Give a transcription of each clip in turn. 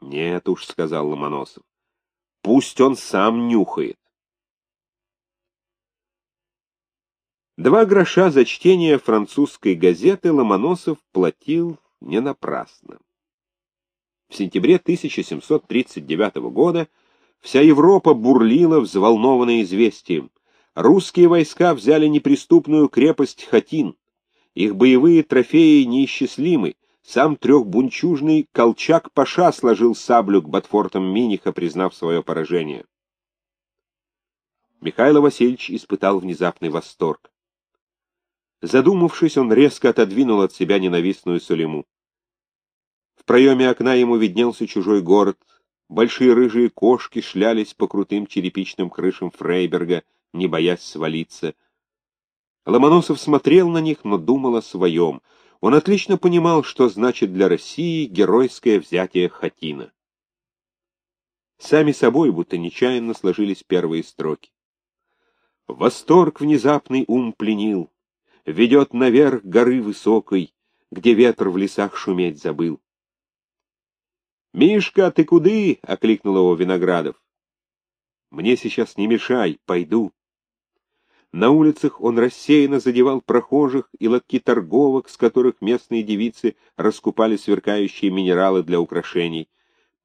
Нет уж, — сказал Ломоносов, — пусть он сам нюхает. Два гроша за чтение французской газеты Ломоносов платил не напрасно. В сентябре 1739 года вся Европа бурлила, взволнованная известием. Русские войска взяли неприступную крепость Хатин. Их боевые трофеи неисчислимы. Сам трехбунчужный Колчак-Паша сложил саблю к Ботфортам Миниха, признав свое поражение. Михаил Васильевич испытал внезапный восторг. Задумавшись, он резко отодвинул от себя ненавистную Сулейму. В проеме окна ему виднелся чужой город. Большие рыжие кошки шлялись по крутым черепичным крышам Фрейберга, не боясь свалиться. Ломоносов смотрел на них, но думал о своем. Он отлично понимал, что значит для России геройское взятие Хатина. Сами собой, будто нечаянно сложились первые строки. Восторг внезапный ум пленил, ведет наверх горы высокой, где ветер в лесах шуметь забыл. «Мишка, ты куды?» — окликнул его Виноградов. «Мне сейчас не мешай, пойду». На улицах он рассеянно задевал прохожих и лотки торговок, с которых местные девицы раскупали сверкающие минералы для украшений.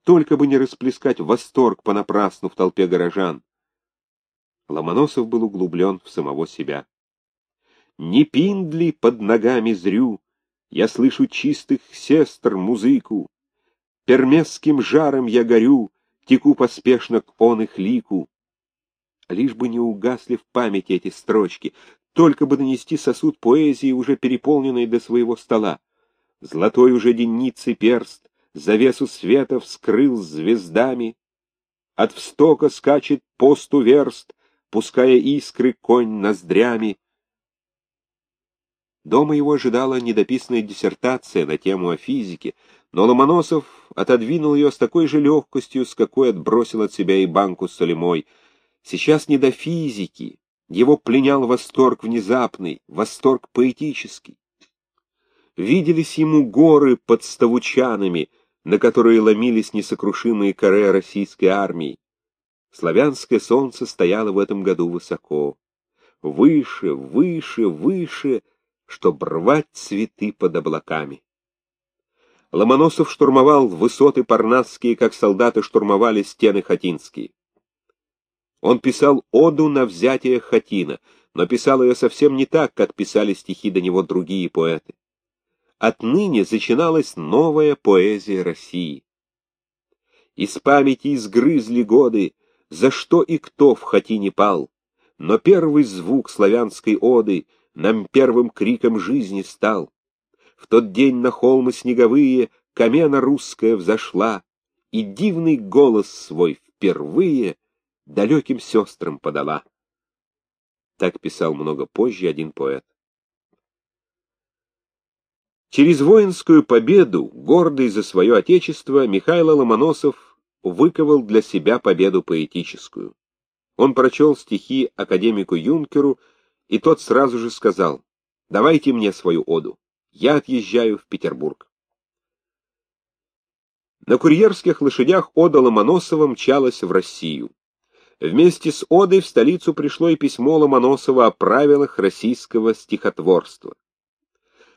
Только бы не расплескать восторг понапрасну в толпе горожан. Ломоносов был углублен в самого себя. Не пиндли под ногами зрю, Я слышу чистых сестр музыку. Пермесским жаром я горю, Теку поспешно к он их лику. Лишь бы не угасли в памяти эти строчки, Только бы нанести сосуд поэзии, Уже переполненный до своего стола. Золотой уже денницы перст Завесу света вскрыл звездами. От встока скачет посту верст, Пуская искры конь ноздрями. Дома его ожидала недописанная диссертация на тему о физике, но Ломоносов отодвинул ее с такой же легкостью, с какой отбросил от себя и банку с солимой. Сейчас не до физики, его пленял восторг внезапный, восторг поэтический. Виделись ему горы под ставучанами, на которые ломились несокрушимые коры российской армии. Славянское солнце стояло в этом году высоко. Выше, выше, выше чтоб рвать цветы под облаками. Ломоносов штурмовал высоты парнасские, как солдаты штурмовали стены хатинские. Он писал оду на взятие Хатина, но писал ее совсем не так, как писали стихи до него другие поэты. Отныне зачиналась новая поэзия России. Из памяти изгрызли годы, за что и кто в Хатине пал, но первый звук славянской оды — нам первым криком жизни стал. В тот день на холмы снеговые камена русская взошла, и дивный голос свой впервые далеким сестрам подала. Так писал много позже один поэт. Через воинскую победу, гордый за свое отечество, Михаил Ломоносов выковал для себя победу поэтическую. Он прочел стихи академику Юнкеру и тот сразу же сказал, «Давайте мне свою оду, я отъезжаю в Петербург». На курьерских лошадях ода Ломоносова мчалась в Россию. Вместе с одой в столицу пришло и письмо Ломоносова о правилах российского стихотворства.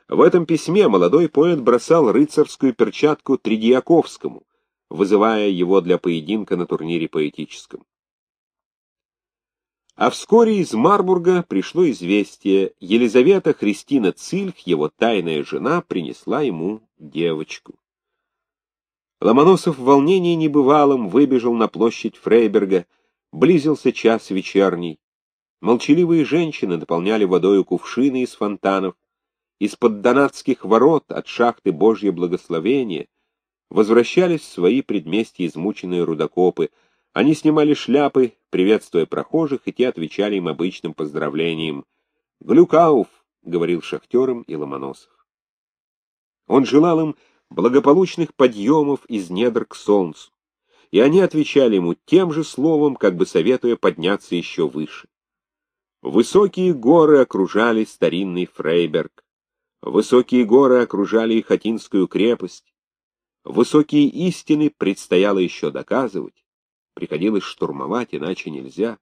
В этом письме молодой поэт бросал рыцарскую перчатку Тридиаковскому, вызывая его для поединка на турнире поэтическом. А вскоре из Марбурга пришло известие, Елизавета Христина Цильх, его тайная жена, принесла ему девочку. Ломоносов в волнении небывалом выбежал на площадь Фрейберга, близился час вечерний. Молчаливые женщины наполняли водою кувшины из фонтанов, из-под донатских ворот от шахты Божье благословение возвращались в свои предместья измученные рудокопы, они снимали шляпы, приветствуя прохожих, и те отвечали им обычным поздравлением. «Глюкауф!» — говорил шахтерам и Ломоносов. Он желал им благополучных подъемов из недр к солнцу, и они отвечали ему тем же словом, как бы советуя подняться еще выше. Высокие горы окружали старинный Фрейберг, высокие горы окружали Хатинскую крепость, Высокие истины предстояло еще доказывать. Приходилось штурмовать, иначе нельзя.